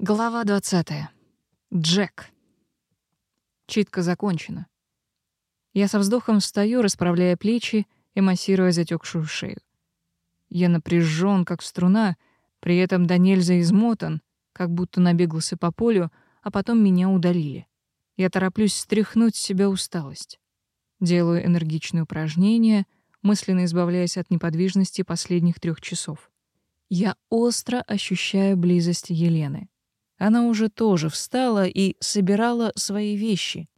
Глава 20. Джек. Читка закончена. Я со вздохом встаю, расправляя плечи и массируя затекшую шею. Я напряжен, как струна, при этом до нельзя измотан, как будто набегался по полю, а потом меня удалили. Я тороплюсь стряхнуть с себя усталость. Делаю энергичные упражнения, мысленно избавляясь от неподвижности последних трех часов. Я остро ощущаю близость Елены — она уже тоже встала и собирала свои вещи,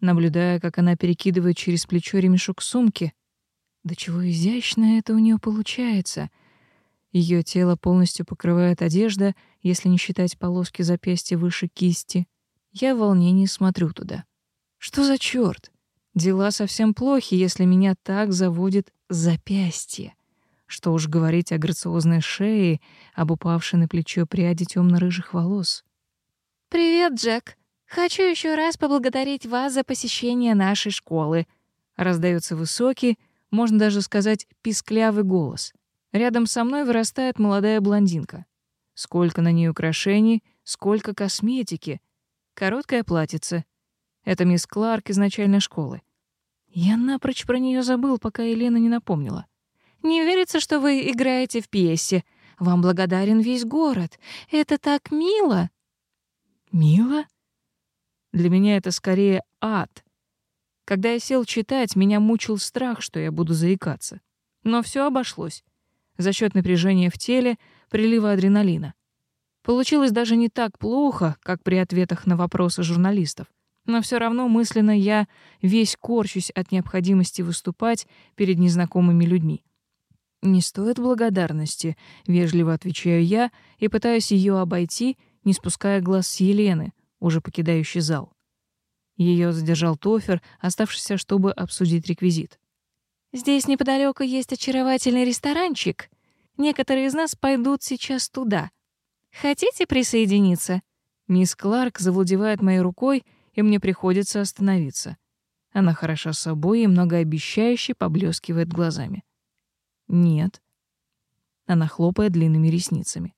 наблюдая, как она перекидывает через плечо ремешок сумки. Да чего изящно это у нее получается. Ее тело полностью покрывает одежда, если не считать полоски запястья выше кисти. Я в волнении смотрю туда. Что за черт? Дела совсем плохи, если меня так заводит запястье. Что уж говорить о грациозной шее, об упавшей на плечо пряди темно-рыжих волос. «Привет, Джек. Хочу еще раз поблагодарить вас за посещение нашей школы». Раздается высокий, можно даже сказать, писклявый голос. Рядом со мной вырастает молодая блондинка. Сколько на ней украшений, сколько косметики. Короткая платьице. Это мисс Кларк из начальной школы. Я напрочь про нее забыл, пока Елена не напомнила. «Не верится, что вы играете в пьесе. Вам благодарен весь город. Это так мило!» Мило? Для меня это скорее ад. Когда я сел читать, меня мучил страх, что я буду заикаться. Но все обошлось. За счет напряжения в теле, прилива адреналина. Получилось даже не так плохо, как при ответах на вопросы журналистов. Но все равно мысленно я весь корчусь от необходимости выступать перед незнакомыми людьми. «Не стоит благодарности», — вежливо отвечаю я и пытаюсь ее обойти — не спуская глаз с Елены, уже покидающей зал. Ее задержал Тофер, оставшийся, чтобы обсудить реквизит. «Здесь неподалеку есть очаровательный ресторанчик. Некоторые из нас пойдут сейчас туда. Хотите присоединиться?» Мисс Кларк завладевает моей рукой, и мне приходится остановиться. Она хороша собой и многообещающе поблескивает глазами. «Нет». Она хлопает длинными ресницами.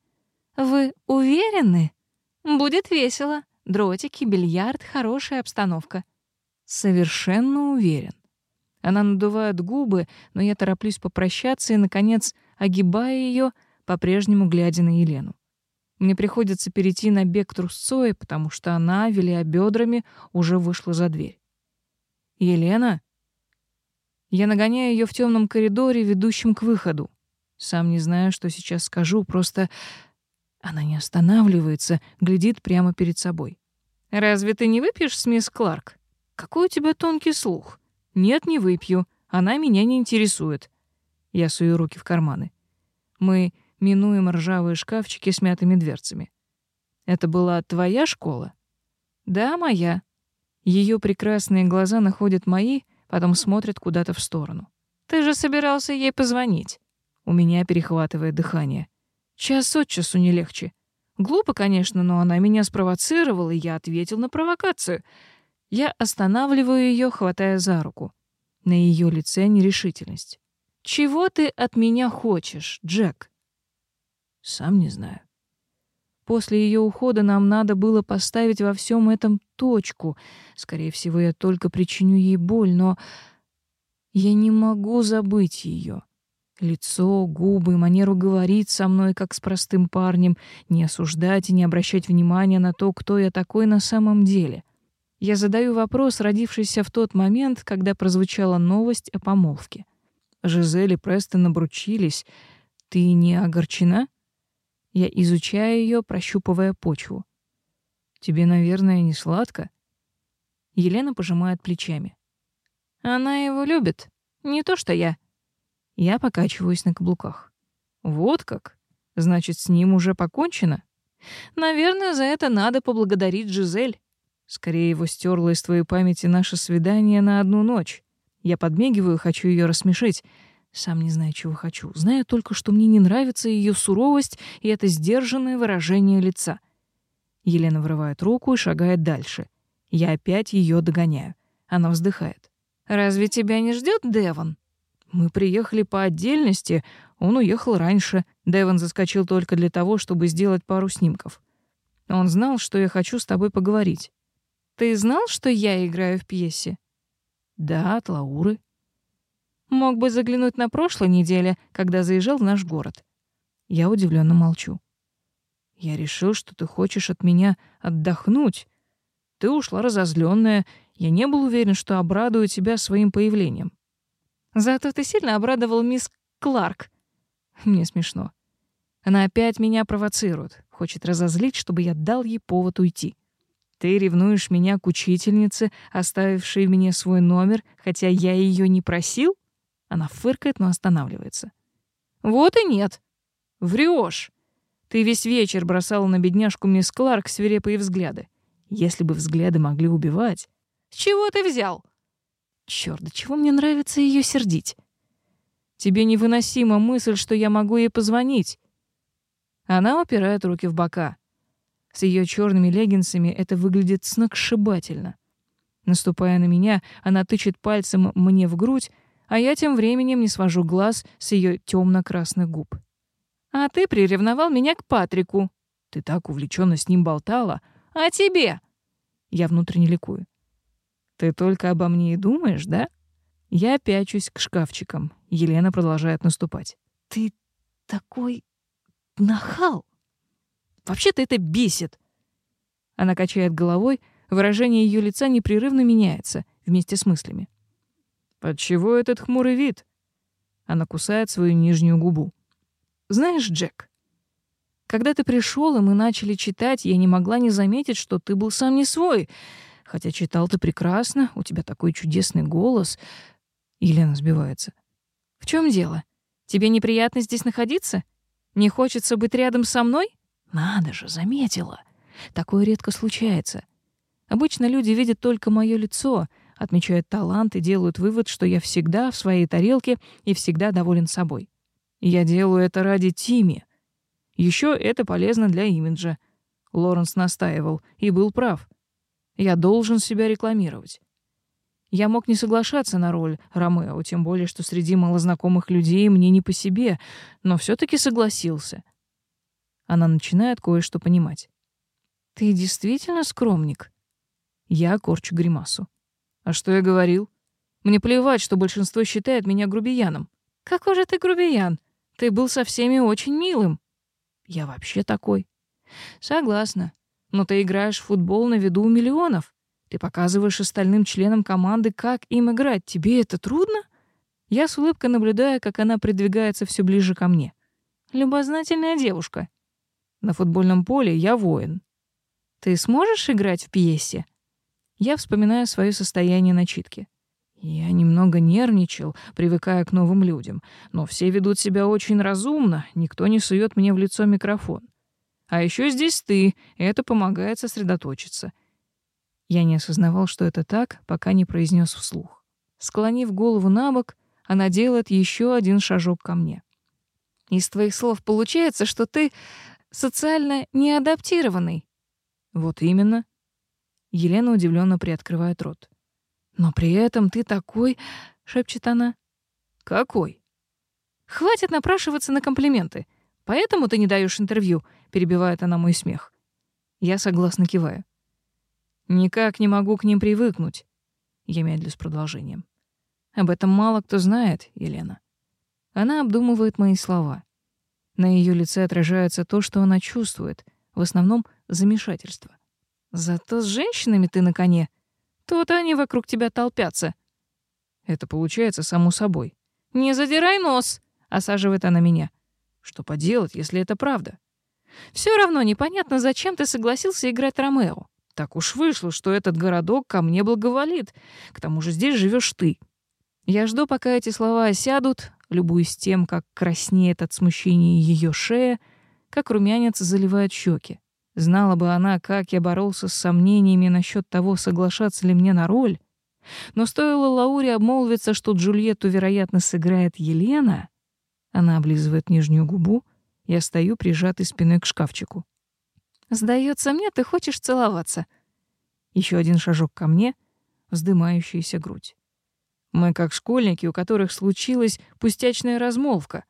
«Вы уверены?» Будет весело. Дротики, бильярд, хорошая обстановка. Совершенно уверен. Она надувает губы, но я тороплюсь попрощаться и, наконец, огибая ее, по-прежнему глядя на Елену. Мне приходится перейти на бег трусцой, потому что она, виляя бедрами, уже вышла за дверь. «Елена?» Я нагоняю ее в темном коридоре, ведущем к выходу. Сам не знаю, что сейчас скажу, просто она не останавливается, глядит прямо перед собой. «Разве ты не выпьешь, с мисс Кларк? Какой у тебя тонкий слух?» «Нет, не выпью. Она меня не интересует». Я сую руки в карманы. Мы минуем ржавые шкафчики с мятыми дверцами. «Это была твоя школа?» «Да, моя». Ее прекрасные глаза находят мои, потом смотрят куда-то в сторону. «Ты же собирался ей позвонить». У меня перехватывает дыхание. Час от часу не легче. Глупо, конечно, но она меня спровоцировала, и я ответил на провокацию. Я останавливаю ее, хватая за руку. На ее лице нерешительность. «Чего ты от меня хочешь, Джек?» «Сам не знаю». После ее ухода нам надо было поставить во всем этом точку. Скорее всего, я только причиню ей боль, но я не могу забыть ее лицо, губы, манеру говорить со мной, как с простым парнем, не осуждать и не обращать внимания на то, кто я такой на самом деле. Я задаю вопрос, родившийся в тот момент, когда прозвучала новость о помолвке. Жизель и Престон обручились. Ты не огорчена? Я изучаю ее, прощупывая почву. Тебе, наверное, не сладко? Елена пожимает плечами. Она его любит. Не то, что я. Я покачиваюсь на каблуках. Вот как? Значит, с ним уже покончено? Наверное, за это надо поблагодарить Джизель. Скорее его стерло из твоей памяти наше свидание на одну ночь. Я подмегиваю, хочу ее рассмешить. Сам не знаю, чего хочу. Знаю только, что мне не нравится ее суровость и это сдержанное выражение лица. Елена вырывает руку и шагает дальше. Я опять ее догоняю. Она вздыхает. «Разве тебя не ждет Деван?» Мы приехали по отдельности, он уехал раньше. Дэвон заскочил только для того, чтобы сделать пару снимков. Он знал, что я хочу с тобой поговорить. Ты знал, что я играю в пьесе? Да, от Лауры. Мог бы заглянуть на прошлой неделе, когда заезжал в наш город. Я удивленно молчу. Я решил, что ты хочешь от меня отдохнуть. Ты ушла разозленная. Я не был уверен, что обрадую тебя своим появлением. Зато ты сильно обрадовал мисс Кларк. Мне смешно. Она опять меня провоцирует, хочет разозлить, чтобы я дал ей повод уйти. Ты ревнуешь меня к учительнице, оставившей мне свой номер, хотя я ее не просил? Она фыркает, но останавливается. Вот и нет. Врешь. Ты весь вечер бросала на бедняжку мисс Кларк свирепые взгляды. Если бы взгляды могли убивать. С чего ты взял? Черт, до чего мне нравится ее сердить. Тебе невыносима мысль, что я могу ей позвонить. Она упирает руки в бока. С ее черными леггинсами это выглядит сногсшибательно. Наступая на меня, она тычет пальцем мне в грудь, а я тем временем не свожу глаз с ее темно-красных губ. «А ты приревновал меня к Патрику. Ты так увлеченно с ним болтала. А тебе?» Я внутренне ликую. Ты только обо мне и думаешь, да? Я пячусь к шкафчикам. Елена продолжает наступать. Ты такой нахал. Вообще-то это бесит. Она качает головой, выражение ее лица непрерывно меняется вместе с мыслями. Отчего этот хмурый вид? Она кусает свою нижнюю губу. Знаешь, Джек, когда ты пришел, и мы начали читать, я не могла не заметить, что ты был сам не свой. Хотя читал ты прекрасно, у тебя такой чудесный голос. Елена сбивается. В чем дело? Тебе неприятно здесь находиться? Не хочется быть рядом со мной? Надо же, заметила. Такое редко случается. Обычно люди видят только мое лицо, отмечают талант и делают вывод, что я всегда в своей тарелке и всегда доволен собой. Я делаю это ради Тими. Еще это полезно для имиджа. Лоренс настаивал и был прав. Я должен себя рекламировать. Я мог не соглашаться на роль Ромео, тем более, что среди малознакомых людей мне не по себе, но все-таки согласился. Она начинает кое-что понимать. «Ты действительно скромник?» Я корчу гримасу. «А что я говорил? Мне плевать, что большинство считает меня грубияном». «Какой же ты грубиян? Ты был со всеми очень милым». «Я вообще такой». «Согласна но ты играешь в футбол на виду у миллионов. Ты показываешь остальным членам команды, как им играть. Тебе это трудно? Я с улыбкой наблюдаю, как она придвигается все ближе ко мне. Любознательная девушка. На футбольном поле я воин. Ты сможешь играть в пьесе? Я вспоминаю свое состояние начитки. Я немного нервничал, привыкая к новым людям, но все ведут себя очень разумно, никто не сует мне в лицо микрофон. А еще здесь ты, и это помогает сосредоточиться. Я не осознавал, что это так, пока не произнес вслух. Склонив голову на бок, она делает еще один шажок ко мне. Из твоих слов получается, что ты социально неадаптированный. Вот именно. Елена удивленно приоткрывает рот. Но при этом ты такой, шепчет она. Какой? Хватит напрашиваться на комплименты. Поэтому ты не даешь интервью. — перебивает она мой смех. Я согласно киваю. «Никак не могу к ним привыкнуть», — я медлю с продолжением. «Об этом мало кто знает, Елена». Она обдумывает мои слова. На ее лице отражается то, что она чувствует, в основном замешательство. «Зато с женщинами ты на коне. Тут они вокруг тебя толпятся». Это получается само собой. «Не задирай нос!» — осаживает она меня. «Что поделать, если это правда?» Все равно непонятно, зачем ты согласился играть Ромео. Так уж вышло, что этот городок ко мне благоволит. К тому же здесь живешь ты. Я жду, пока эти слова осядут, любуясь тем, как краснеет от смущения ее шея, как румянец заливает щеки. Знала бы она, как я боролся с сомнениями насчет того, соглашаться ли мне на роль. Но стоило Лауре обмолвиться, что Джульетту, вероятно, сыграет Елена, она облизывает нижнюю губу — я стою прижатый спиной к шкафчику. Сдается мне, ты хочешь целоваться. Еще один шажок ко мне, вздымающаяся грудь. Мы как школьники, у которых случилась пустячная размолвка.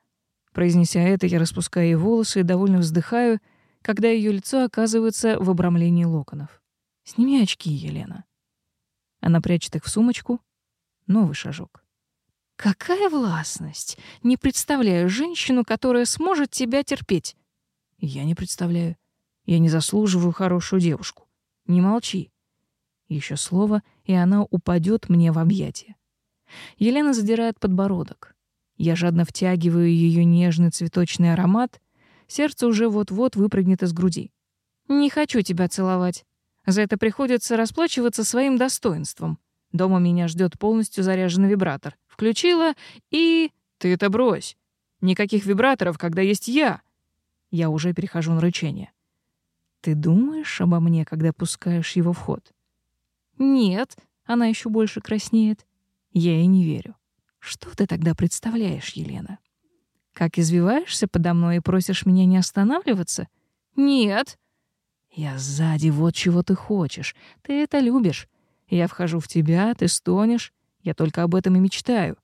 Произнеся это, я распускаю ей волосы и довольно вздыхаю, когда ее лицо оказывается в обрамлении локонов. «Сними очки, Елена». Она прячет их в сумочку. Новый шажок. Какая властность! Не представляю женщину, которая сможет тебя терпеть. Я не представляю. Я не заслуживаю хорошую девушку. Не молчи. Еще слово, и она упадет мне в объятия. Елена задирает подбородок. Я жадно втягиваю ее нежный цветочный аромат. Сердце уже вот-вот выпрыгнет из груди. Не хочу тебя целовать. За это приходится расплачиваться своим достоинством. Дома меня ждет полностью заряженный вибратор включила и... Ты это брось. Никаких вибраторов, когда есть я. Я уже перехожу на рычение. Ты думаешь обо мне, когда пускаешь его в ход? Нет, она еще больше краснеет. Я ей не верю. Что ты тогда представляешь, Елена? Как извиваешься подо мной и просишь меня не останавливаться? Нет. Я сзади, вот чего ты хочешь. Ты это любишь. Я вхожу в тебя, ты стонешь. Я только об этом и мечтаю.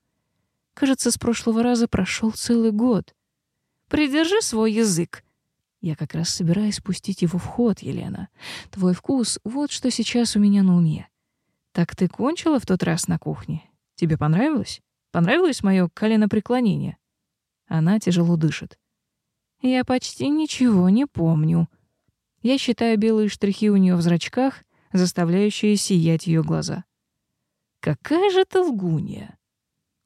Кажется, с прошлого раза прошел целый год. Придержи свой язык. Я как раз собираюсь пустить его в ход, Елена. Твой вкус — вот что сейчас у меня на уме. Так ты кончила в тот раз на кухне? Тебе понравилось? Понравилось мое коленопреклонение? Она тяжело дышит. Я почти ничего не помню. Я считаю белые штрихи у нее в зрачках, заставляющие сиять ее глаза. Какая же ты лгунья!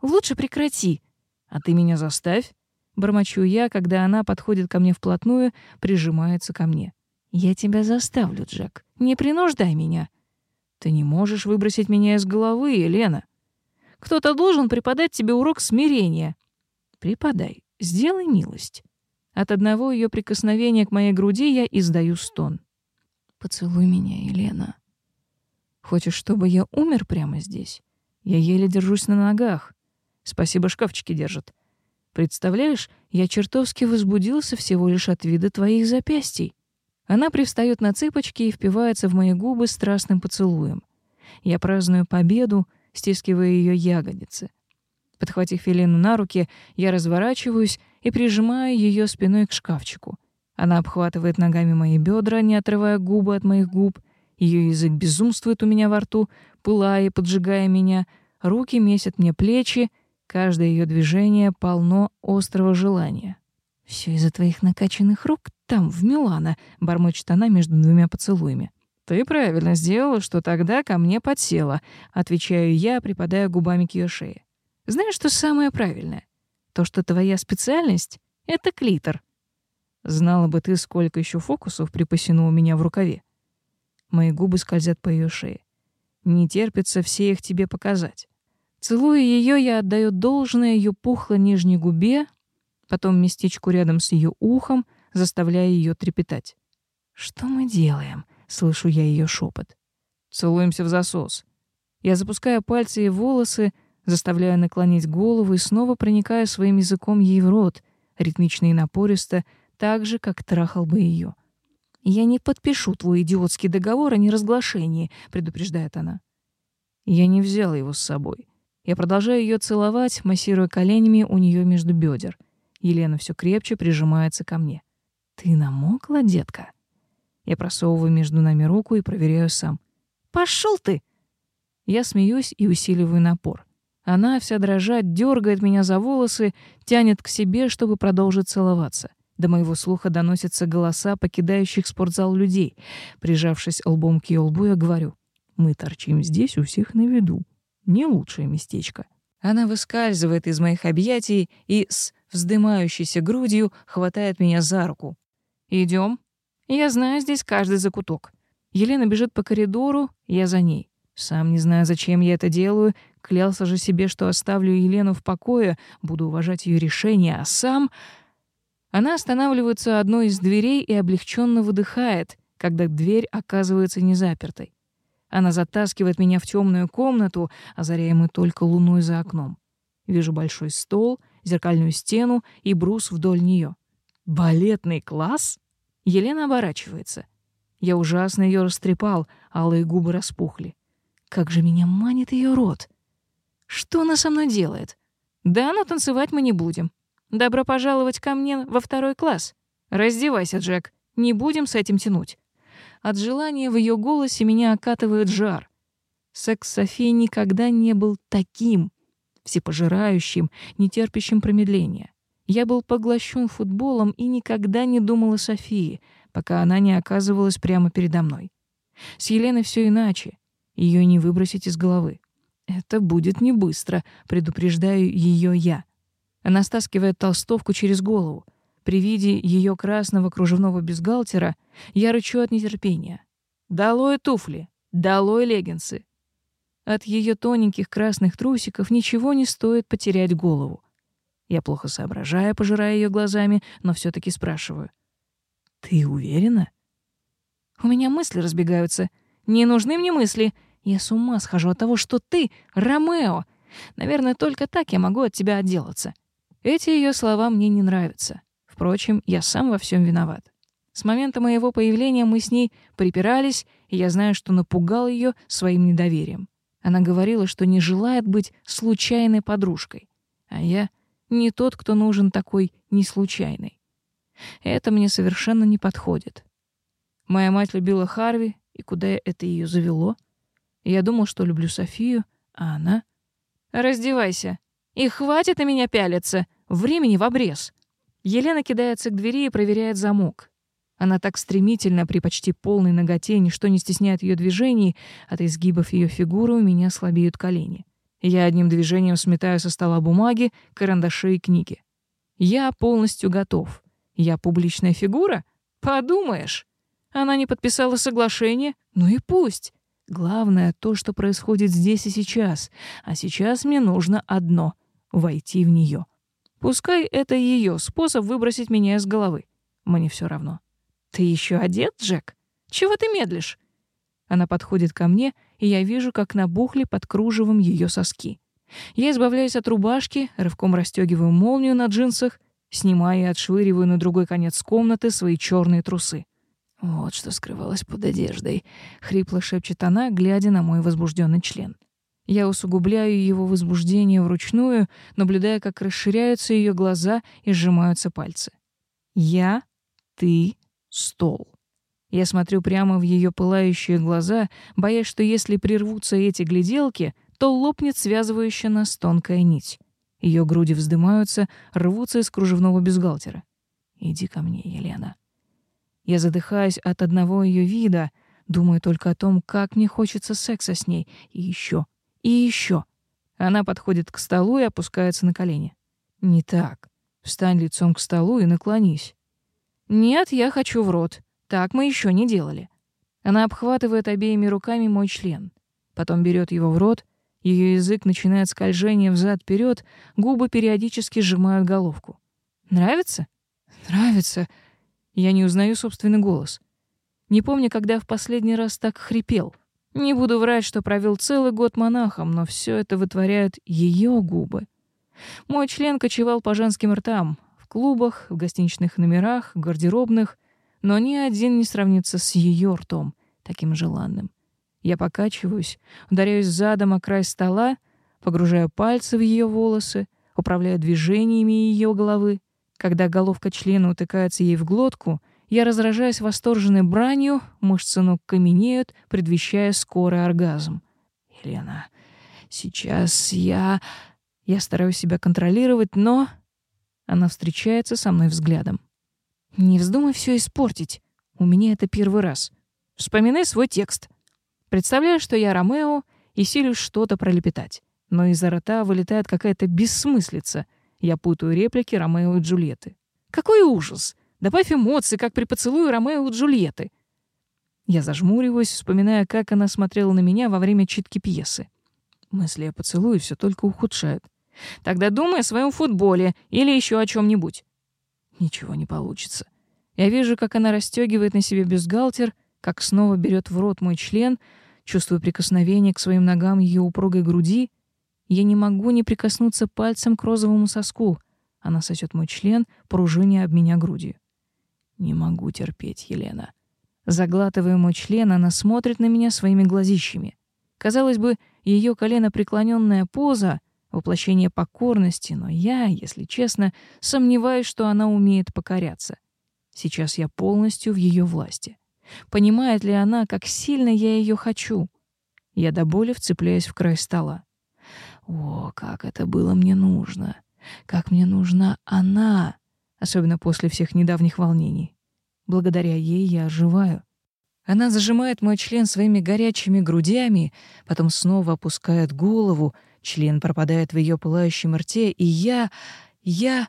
Лучше прекрати, а ты меня заставь. Бормочу я, когда она подходит ко мне вплотную, прижимается ко мне. Я тебя заставлю, Джек. Не принуждай меня. Ты не можешь выбросить меня из головы, Елена. Кто-то должен преподать тебе урок смирения. Преподай, сделай милость. От одного ее прикосновения к моей груди я издаю стон. Поцелуй меня, Елена. Хочешь, чтобы я умер прямо здесь? Я еле держусь на ногах. Спасибо, шкафчики держат. Представляешь, я чертовски возбудился всего лишь от вида твоих запястий. Она привстаёт на цыпочки и впивается в мои губы страстным поцелуем. Я праздную победу, стискивая ее ягодицы. Подхватив Елену на руки, я разворачиваюсь и прижимаю ее спиной к шкафчику. Она обхватывает ногами мои бедра, не отрывая губы от моих губ, ее язык безумствует у меня во рту, пылая, поджигая меня. Руки месят мне плечи. Каждое ее движение полно острого желания. «Все из-за твоих накачанных рук там, в Милана», — бормочет она между двумя поцелуями. «Ты правильно сделала, что тогда ко мне подсела», — отвечаю я, припадая губами к ее шее. «Знаешь, что самое правильное? То, что твоя специальность — это клитор». Знала бы ты, сколько еще фокусов припасено у меня в рукаве. Мои губы скользят по ее шее. Не терпится все их тебе показать. Целуя ее, я отдаю должное ее пухло нижней губе, потом местечку рядом с ее ухом, заставляя ее трепетать. «Что мы делаем?» — слышу я ее шепот. Целуемся в засос. Я запускаю пальцы и волосы, заставляя наклонить голову и снова проникаю своим языком ей в рот, ритмично и напористо, так же, как трахал бы ее. «Я не подпишу твой идиотский договор о неразглашении», — предупреждает она. Я не взял его с собой. Я продолжаю ее целовать, массируя коленями у нее между бедер. Елена все крепче прижимается ко мне. «Ты намокла, детка?» Я просовываю между нами руку и проверяю сам. «Пошел ты!» Я смеюсь и усиливаю напор. Она, вся дрожа, дергает меня за волосы, тянет к себе, чтобы продолжить целоваться. До моего слуха доносятся голоса покидающих спортзал людей. Прижавшись лбом к ее лбу, я говорю, мы торчим здесь у всех на виду. Не лучшее местечко. Она выскальзывает из моих объятий и с вздымающейся грудью хватает меня за руку. Идем. Я знаю здесь каждый закуток. Елена бежит по коридору, я за ней. Сам не знаю, зачем я это делаю, клялся же себе, что оставлю Елену в покое, буду уважать ее решение, а сам... Она останавливается у одной из дверей и облегченно выдыхает, когда дверь оказывается незапертой. Она затаскивает меня в темную комнату, озаряемую только луной за окном. Вижу большой стол, зеркальную стену и брус вдоль нее. «Балетный класс?» Елена оборачивается. Я ужасно ее растрепал, алые губы распухли. Как же меня манит ее рот! Что она со мной делает? Да, но танцевать мы не будем. Добро пожаловать ко мне во второй класс. Раздевайся, Джек. Не будем с этим тянуть. От желания в ее голосе меня окатывает жар. Секс Софии никогда не был таким, всепожирающим, не терпящим промедления. Я был поглощен футболом и никогда не думал о Софии, пока она не оказывалась прямо передо мной. С Еленой все иначе. Ее не выбросить из головы. «Это будет не быстро», — предупреждаю ее я. Она стаскивает толстовку через голову. При виде ее красного кружевного бюстгальтера я рычу от нетерпения. «Долой туфли! Долой леггинсы!» От ее тоненьких красных трусиков ничего не стоит потерять голову. Я плохо соображаю, пожирая ее глазами, но все таки спрашиваю. «Ты уверена?» «У меня мысли разбегаются. Не нужны мне мысли. Я с ума схожу от того, что ты — Ромео. Наверное, только так я могу от тебя отделаться». Эти ее слова мне не нравятся. Впрочем, я сам во всем виноват. С момента моего появления мы с ней припирались, и я знаю, что напугал ее своим недоверием. Она говорила, что не желает быть случайной подружкой. А я не тот, кто нужен такой неслучайной. Это мне совершенно не подходит. Моя мать любила Харви, и куда это ее завело? Я думал, что люблю Софию, а она... «Раздевайся! И хватит на меня пялиться!» Времени в обрез. Елена кидается к двери и проверяет замок. Она так стремительно, при почти полной ноготе, ничто не стесняет ее движений, от изгибов ее фигуры у меня слабеют колени. Я одним движением сметаю со стола бумаги, карандаши и книги. Я полностью готов. Я публичная фигура? Подумаешь. Она не подписала соглашение? Ну и пусть. Главное то, что происходит здесь и сейчас. А сейчас мне нужно одно — войти в нее. Пускай это ее способ выбросить меня из головы. Мне все равно. Ты еще одет, Джек? Чего ты медлишь? Она подходит ко мне, и я вижу, как набухли под кружевом ее соски. Я избавляюсь от рубашки, рывком расстегиваю молнию на джинсах, снимаю и отшвыриваю на другой конец комнаты свои черные трусы. Вот что скрывалось под одеждой, хрипло шепчет она, глядя на мой возбужденный член. Я усугубляю его возбуждение вручную, наблюдая, как расширяются ее глаза и сжимаются пальцы. Я, ты, стол. Я смотрю прямо в ее пылающие глаза, боясь, что если прервутся эти гляделки, то лопнет связывающая нас тонкая нить. Ее груди вздымаются, рвутся из кружевного бюстгальтера. «Иди ко мне, Елена». Я задыхаюсь от одного ее вида, думаю только о том, как мне хочется секса с ней, и еще и еще. Она подходит к столу и опускается на колени. Не так. Встань лицом к столу и наклонись. Нет, я хочу в рот. Так мы еще не делали. Она обхватывает обеими руками мой член. Потом берет его в рот. Ее язык начинает скольжение взад вперед, губы периодически сжимают головку. Нравится? Нравится. Я не узнаю собственный голос. Не помню, когда в последний раз так хрипел — не буду врать, что провел целый год монахом, но все это вытворяют ее губы. Мой член кочевал по женским ртам, в клубах, в гостиничных номерах, в гардеробных, но ни один не сравнится с ее ртом, таким желанным. Я покачиваюсь, ударяюсь задом о край стола, погружаю пальцы в ее волосы, управляю движениями ее головы. Когда головка члена утыкается ей в глотку — я разражаюсь восторженной бранью, мышцы ног каменеют, предвещая скорый оргазм. Елена, сейчас я... Я стараюсь себя контролировать, но... Она встречается со мной взглядом. Не вздумай все испортить. У меня это первый раз. Вспоминай свой текст. Представляю, что я Ромео и силюсь что-то пролепетать. Но изо рта вылетает какая-то бессмыслица. Я путаю реплики Ромео и Джульетты. Какой ужас! Добавь эмоции, как при поцелуе Ромео и Джульетты. Я зажмуриваюсь, вспоминая, как она смотрела на меня во время читки пьесы. Мысли о поцелуе все только ухудшают. Тогда думай о своем футболе или еще о чем-нибудь. Ничего не получится. Я вижу, как она расстегивает на себе бюстгальтер, как снова берет в рот мой член, чувствую прикосновение к своим ногам ее упругой груди. Я не могу не прикоснуться пальцем к розовому соску. Она сосет мой член, пружиня об меня грудью. «Не могу терпеть, Елена». Заглатывая мой член, она смотрит на меня своими глазищами. Казалось бы, ее колено преклоненная поза — воплощение покорности, но я, если честно, сомневаюсь, что она умеет покоряться. Сейчас я полностью в ее власти. Понимает ли она, как сильно я ее хочу? Я до боли вцепляюсь в край стола. О, как это было мне нужно! Как мне нужна она! особенно после всех недавних волнений. Благодаря ей я оживаю. Она зажимает мой член своими горячими грудями, потом снова опускает голову, член пропадает в ее пылающем рте, и я... я...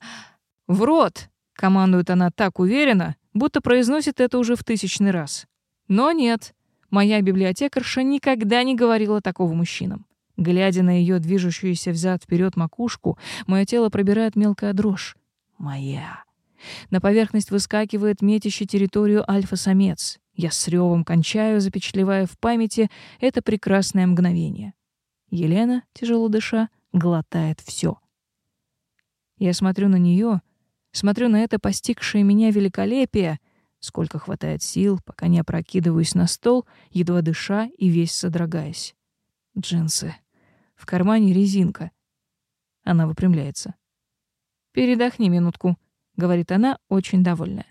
«В рот!» — командует она так уверенно, будто произносит это уже в тысячный раз. Но нет, моя библиотекарша никогда не говорила такого мужчинам. Глядя на ее движущуюся взад вперед макушку, мое тело пробирает мелкая дрожь моя. На поверхность выскакивает метящий территорию альфа-самец. Я с ревом кончаю, запечатлевая в памяти это прекрасное мгновение. Елена, тяжело дыша, глотает все. Я смотрю на нее, смотрю на это постигшее меня великолепие, сколько хватает сил, пока не опрокидываюсь на стол, едва дыша и весь содрогаясь. Джинсы. В кармане резинка. Она выпрямляется. «Передохни минутку», — говорит она, очень довольная.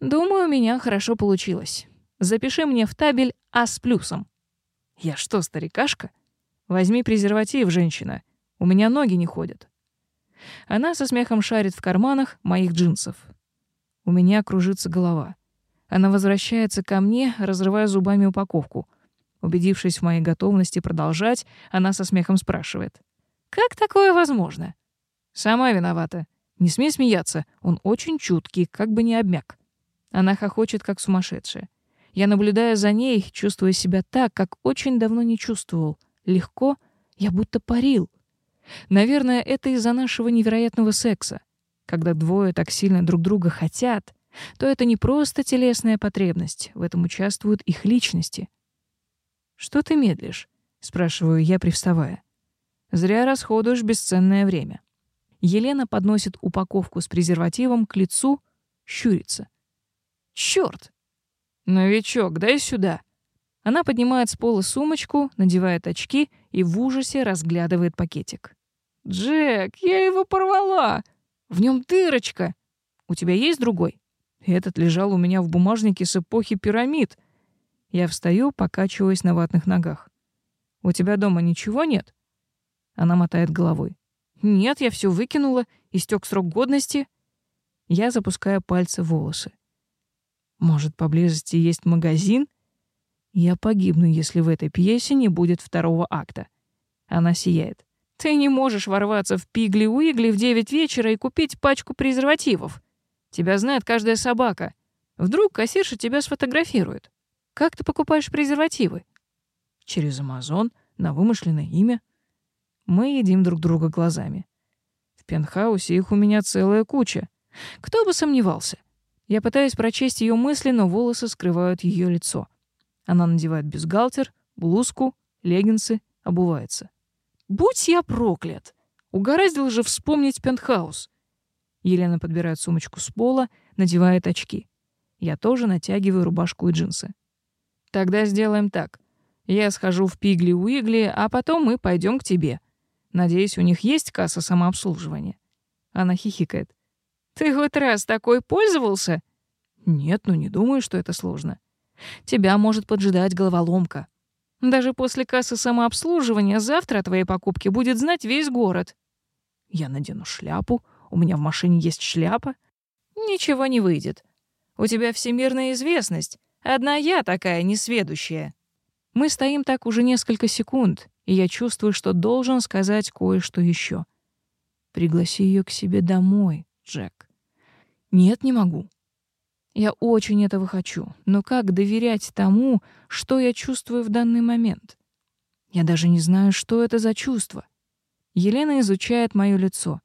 «Думаю, у меня хорошо получилось. Запиши мне в табель А с плюсом». «Я что, старикашка?» «Возьми презерватив, женщина. У меня ноги не ходят». Она со смехом шарит в карманах моих джинсов. У меня кружится голова. Она возвращается ко мне, разрывая зубами упаковку. Убедившись в моей готовности продолжать, она со смехом спрашивает. «Как такое возможно?» Сама виновата. Не смей смеяться, он очень чуткий, как бы не обмяк. Она хохочет, как сумасшедшая. Я наблюдаю за ней, чувствуя себя так, как очень давно не чувствовал. Легко, я будто парил. Наверное, это из-за нашего невероятного секса. Когда двое так сильно друг друга хотят, то это не просто телесная потребность, в этом участвуют их личности. «Что ты медлишь?» — спрашиваю я, привставая. «Зря расходуешь бесценное время». Елена подносит упаковку с презервативом к лицу, щурится. «Чёрт!» «Новичок, дай сюда!» Она поднимает с пола сумочку, надевает очки и в ужасе разглядывает пакетик. «Джек, я его порвала! В нем дырочка! У тебя есть другой?» Этот лежал у меня в бумажнике с эпохи пирамид. Я встаю, покачиваясь на ватных ногах. «У тебя дома ничего нет?» Она мотает головой. Нет, я все выкинула, истек срок годности. Я запускаю пальцы в волосы. Может, поблизости есть магазин? Я погибну, если в этой пьесе не будет второго акта. Она сияет. Ты не можешь ворваться в Пигли-Уигли в девять вечера и купить пачку презервативов. Тебя знает каждая собака. Вдруг кассирша тебя сфотографирует. Как ты покупаешь презервативы? Через Амазон на вымышленное имя. Мы едим друг друга глазами. В пентхаусе их у меня целая куча. Кто бы сомневался. Я пытаюсь прочесть ее мысли, но волосы скрывают ее лицо. Она надевает бюстгальтер, блузку, леггинсы, обувается. «Будь я проклят! Угораздил же вспомнить пентхаус!» Елена подбирает сумочку с пола, надевает очки. Я тоже натягиваю рубашку и джинсы. «Тогда сделаем так. Я схожу в Пигли-Уигли, а потом мы пойдем к тебе. Надеюсь, у них есть касса самообслуживания. Она хихикает. Ты хоть раз такой пользовался? Нет, ну не думаю, что это сложно. Тебя может поджидать головоломка. Даже после кассы самообслуживания завтра о твоей покупке будет знать весь город. Я надену шляпу. У меня в машине есть шляпа. Ничего не выйдет. У тебя всемирная известность. Одна я такая несведущая. Мы стоим так уже несколько секунд и я чувствую, что должен сказать кое-что еще. Пригласи ее к себе домой, Джек. Нет, не могу. Я очень этого хочу, но как доверять тому, что я чувствую в данный момент? Я даже не знаю, что это за чувство. Елена изучает мое лицо.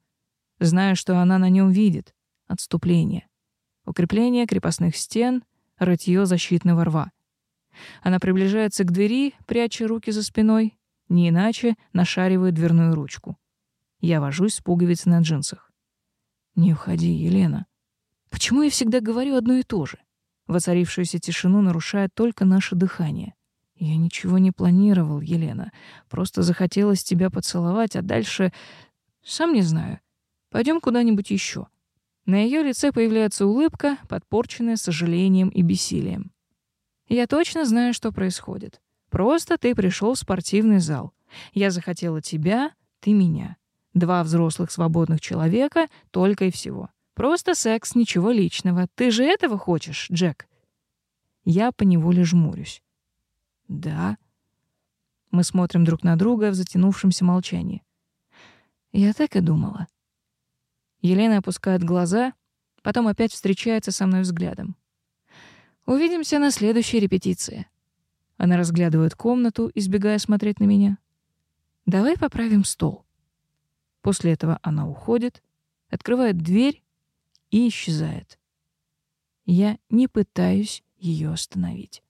Знаю, что она на нем видит. Отступление. Укрепление крепостных стен, рытье защитного рва. Она приближается к двери, пряча руки за спиной, не иначе нашаривая дверную ручку. Я вожусь с пуговиц на джинсах. «Не уходи, Елена. Почему я всегда говорю одно и то же?» Воцарившуюся тишину нарушает только наше дыхание. «Я ничего не планировал, Елена. Просто захотелось тебя поцеловать, а дальше... Сам не знаю. Пойдем куда-нибудь еще. На ее лице появляется улыбка, подпорченная сожалением и бессилием. Я точно знаю, что происходит. Просто ты пришел в спортивный зал. Я захотела тебя, ты меня. Два взрослых свободных человека только и всего. Просто секс, ничего личного. Ты же этого хочешь, Джек?» Я поневоле жмурюсь. «Да». Мы смотрим друг на друга в затянувшемся молчании. «Я так и думала». Елена опускает глаза, потом опять встречается со мной взглядом. «Увидимся на следующей репетиции». Она разглядывает комнату, избегая смотреть на меня. «Давай поправим стол». После этого она уходит, открывает дверь и исчезает. Я не пытаюсь ее остановить.